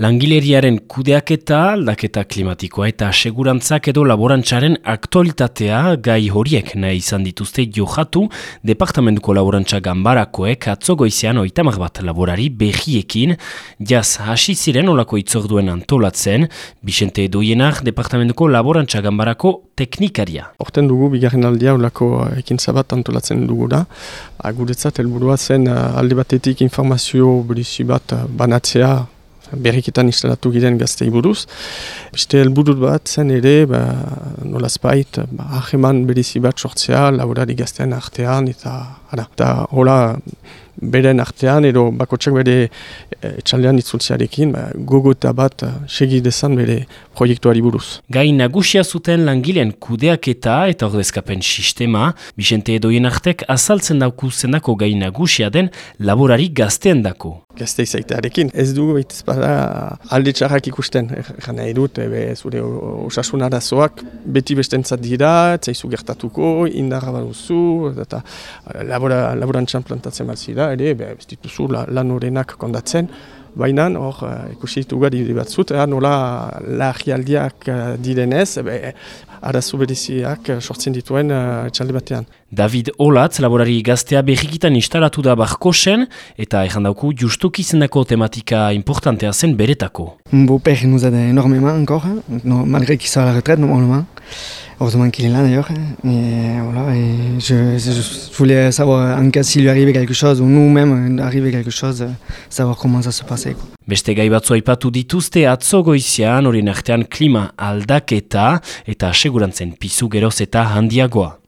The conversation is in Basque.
Langileriaren kudeaketa, aldaketa klimatikoa eta segurantzak edo laborantzaren aktualitatea gai horiek nahi izan dituzte johatu Departamentuko Laborantza Gambarakoek atzogoizean oitamak bat laborari behiekin jaz hasi ziren olako itzorduen antolatzen, Bixente Edoienak Departamentuko Laborantza Gambarako teknikaria. Horten dugu, bigarren aldia olako ekin zabat antolatzen dugu da. Guretzat, helburua zen alde batetik informazio berizi bat banatzea berriketan instalatu giren gaztei buruz. Beste helburut bat zen ere, ba, nolazpait, ba, aheman berizi bat sortzea, laborari gaztean artean, eta hola, beren artean, edo bakotsak bere etxaldean itzultzearekin, ba, gogota bat segi dezan bere proiektuari buruz. Gai nagusia zuten langileen kudeaketa eta ordezkapen sistema, Bixente edoien artek azaltzen dauku zendako gai nagusia den laborari gaztean dako. Gazte izaitearekin, ez dugu behitez bada alde txarrak ikusten, egan nahi dut, ebe, zure osasun arazoak beti bestentzat dira, zaizu gertatuko, indarra baduzu, eta labora, laborantzan plantatzen bat zira, ere, ez dituzu lan horrenak kondatzen, Baina, hor, ikusi ditugu gari batzut, nola lahialdiak direnez, arazo bereziak sortzen dituen etxalde batean. David Olatz, laborari gaztea behikitan instalatu da barkosen, eta ezan dauku justuki zendako tematika importantea zen beretako. Mon père nous aide énormément encore, no, malgré qu'il soit à la retraite normalement. Heureusement qu'il est là d'ailleurs. Et voilà, et je, je, voulais savoir en cas s'il lui arrivait quelque chose ou nous-mêmes arrivait quelque chose, savoir comment ça se passait. Quoi. Beste gai batzu aipatu dituzte atzo goizean horien artean klima aldaketa eta asegurantzen pizu geroz eta handiagoa.